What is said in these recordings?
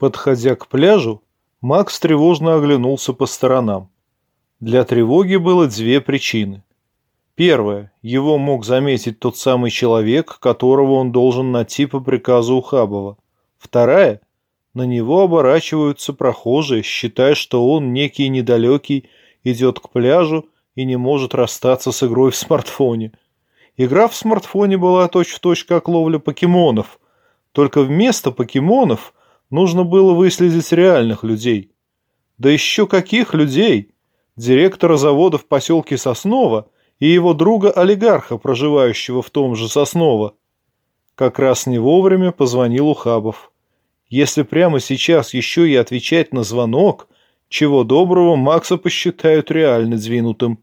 Подходя к пляжу, Макс тревожно оглянулся по сторонам. Для тревоги было две причины. Первое. Его мог заметить тот самый человек, которого он должен найти по приказу Ухабова. Вторая. На него оборачиваются прохожие, считая, что он, некий недалекий, идет к пляжу и не может расстаться с игрой в смартфоне. Игра в смартфоне была точь-в-точь точь как ловля покемонов, только вместо покемонов нужно было выследить реальных людей. Да еще каких людей! Директора завода в поселке Сосново и его друга-олигарха, проживающего в том же Сосново. Как раз не вовремя позвонил Ухабов. Если прямо сейчас еще и отвечать на звонок, чего доброго Макса посчитают реально двинутым.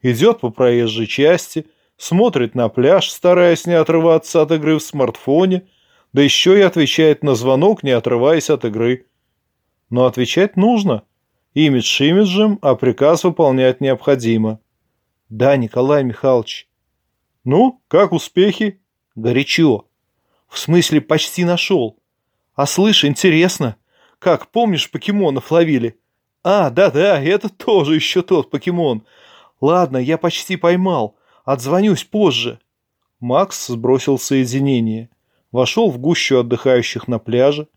Идет по проезжей части, смотрит на пляж, стараясь не отрываться от игры в смартфоне, да еще и отвечает на звонок, не отрываясь от игры. Но отвечать нужно. Имидж имиджем, а приказ выполнять необходимо. Да, Николай Михайлович. Ну, как успехи? Горячо. В смысле, почти нашел. А слышь, интересно, как, помнишь, покемонов ловили? А, да-да, это тоже еще тот покемон. Ладно, я почти поймал. Отзвонюсь позже. Макс сбросил соединение. Вошел в гущу отдыхающих на пляже.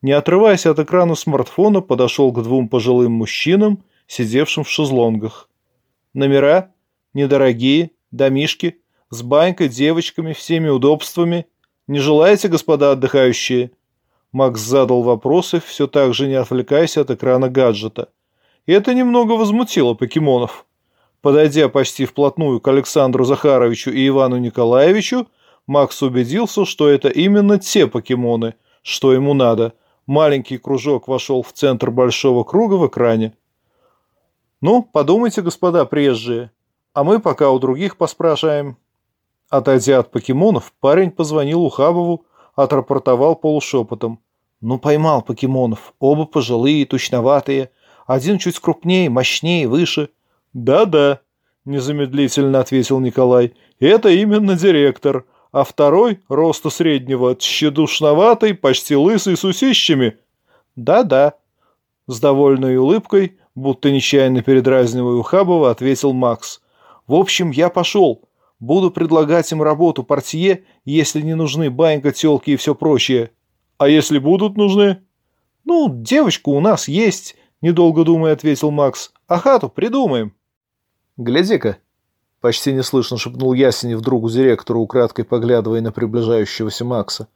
Не отрываясь от экрана смартфона, подошел к двум пожилым мужчинам, сидевшим в шезлонгах. Номера? Недорогие, домишки, с банькой, девочками, всеми удобствами. Не желаете, господа отдыхающие?» Макс задал вопросы, все так же не отвлекаясь от экрана гаджета. И это немного возмутило покемонов. Подойдя почти вплотную к Александру Захаровичу и Ивану Николаевичу, Макс убедился, что это именно те покемоны, что ему надо. Маленький кружок вошел в центр большого круга в экране. «Ну, подумайте, господа приезжие, а мы пока у других поспрашиваем». Отойдя от покемонов, парень позвонил Ухабову, отрапортовал полушепотом. «Ну, поймал покемонов. Оба пожилые, тучноватые. Один чуть крупнее, мощнее, выше». «Да-да», – незамедлительно ответил Николай. «Это именно директор. А второй, роста среднего, тщедушноватый, почти лысый, с усищами». «Да-да», – с довольной улыбкой, будто нечаянно передразнивая Ухабова, ответил Макс. В общем, я пошел. Буду предлагать им работу портье, если не нужны банька, телки и все прочее. А если будут нужны? Ну, девочка у нас есть, недолго думая, ответил Макс. А хату придумаем. Гляди-ка. Почти неслышно шепнул Ясенев другу директору, украдкой поглядывая на приближающегося Макса.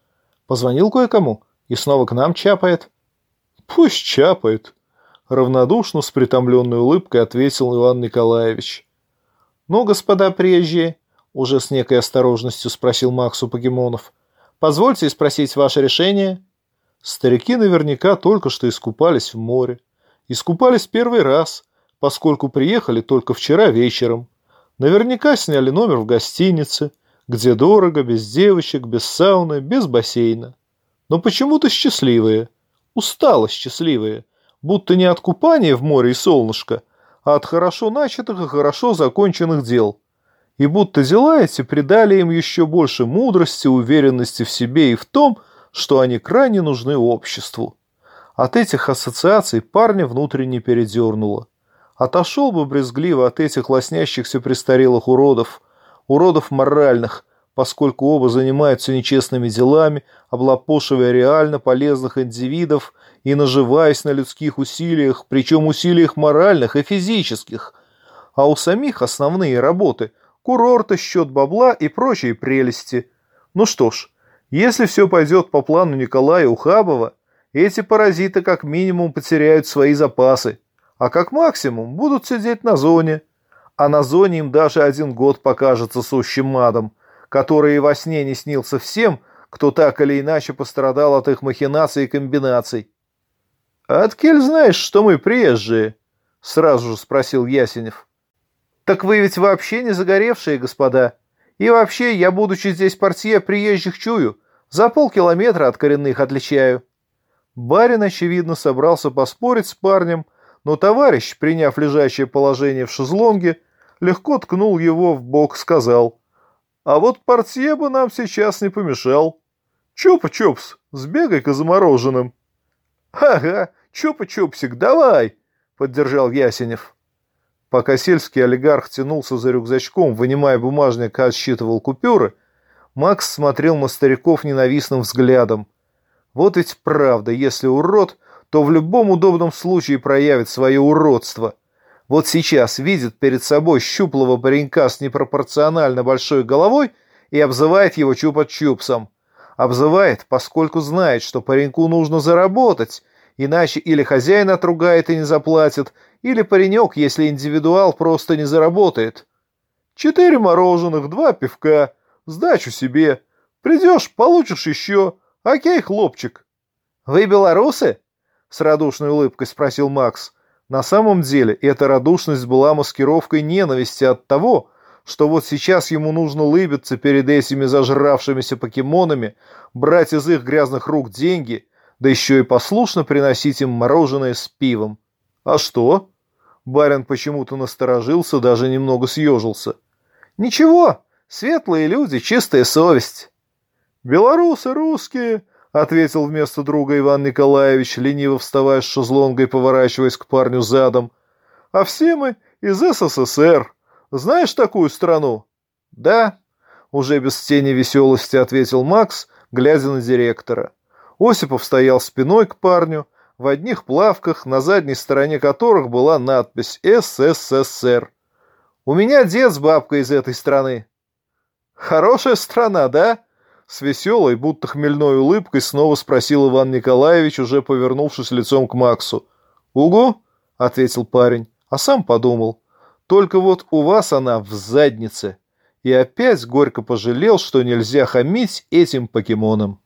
Позвонил кое-кому и снова к нам чапает. Пусть чапает. Равнодушно, с притомленной улыбкой ответил Иван Николаевич. «Ну, господа приезжие», — уже с некой осторожностью спросил Максу Погемонов, — «позвольте спросить ваше решение». Старики наверняка только что искупались в море. Искупались первый раз, поскольку приехали только вчера вечером. Наверняка сняли номер в гостинице, где дорого, без девочек, без сауны, без бассейна. Но почему-то счастливые, устало счастливые, будто не от купания в море и солнышко, а от хорошо начатых и хорошо законченных дел. И будто дела эти придали им еще больше мудрости, уверенности в себе и в том, что они крайне нужны обществу. От этих ассоциаций парня внутренне передернуло. Отошел бы брезгливо от этих лоснящихся престарелых уродов, уродов моральных, поскольку оба занимаются нечестными делами, облапошивая реально полезных индивидов и наживаясь на людских усилиях, причем усилиях моральных и физических. А у самих основные работы – курорты, счет бабла и прочие прелести. Ну что ж, если все пойдет по плану Николая Ухабова, эти паразиты как минимум потеряют свои запасы, а как максимум будут сидеть на зоне. А на зоне им даже один год покажется сущим адом, который и во сне не снился всем, кто так или иначе пострадал от их махинаций и комбинаций. «А «Откель знаешь, что мы приезжие?» — сразу же спросил Ясенев. «Так вы ведь вообще не загоревшие, господа. И вообще, я, будучи здесь портье, приезжих чую. За полкилометра от коренных отличаю». Барин, очевидно, собрался поспорить с парнем, но товарищ, приняв лежащее положение в шезлонге, легко ткнул его в бок, сказал, «А вот портье бы нам сейчас не помешал. Чупа-чупс, сбегай-ка за мороженым». Ага, чупа-чупсик, давай, поддержал Ясенев. Пока сельский олигарх тянулся за рюкзачком, вынимая бумажник и отсчитывал купюры, Макс смотрел на стариков ненавистным взглядом. Вот ведь правда, если урод, то в любом удобном случае проявит свое уродство. Вот сейчас видит перед собой щуплого паренька с непропорционально большой головой и обзывает его чупа-чупсом. Обзывает, поскольку знает, что пареньку нужно заработать, иначе или хозяин отругает и не заплатит, или паренек, если индивидуал, просто не заработает. Четыре мороженых, два пивка, сдачу себе. Придешь, получишь еще. Окей, хлопчик. Вы белорусы? С радушной улыбкой спросил Макс. На самом деле эта радушность была маскировкой ненависти от того, что вот сейчас ему нужно лыбиться перед этими зажравшимися покемонами, брать из их грязных рук деньги, да еще и послушно приносить им мороженое с пивом. А что? Барин почему-то насторожился, даже немного съежился. Ничего, светлые люди, чистая совесть. Белорусы русские, ответил вместо друга Иван Николаевич, лениво вставая с шезлонга и поворачиваясь к парню задом. А все мы из СССР. Знаешь такую страну? Да, уже без тени веселости ответил Макс, глядя на директора. Осипов стоял спиной к парню, в одних плавках, на задней стороне которых была надпись «СССР». «У меня дед с бабкой из этой страны». «Хорошая страна, да?» С веселой, будто хмельной улыбкой снова спросил Иван Николаевич, уже повернувшись лицом к Максу. «Угу», — ответил парень, а сам подумал. Только вот у вас она в заднице. И опять горько пожалел, что нельзя хамить этим покемонам.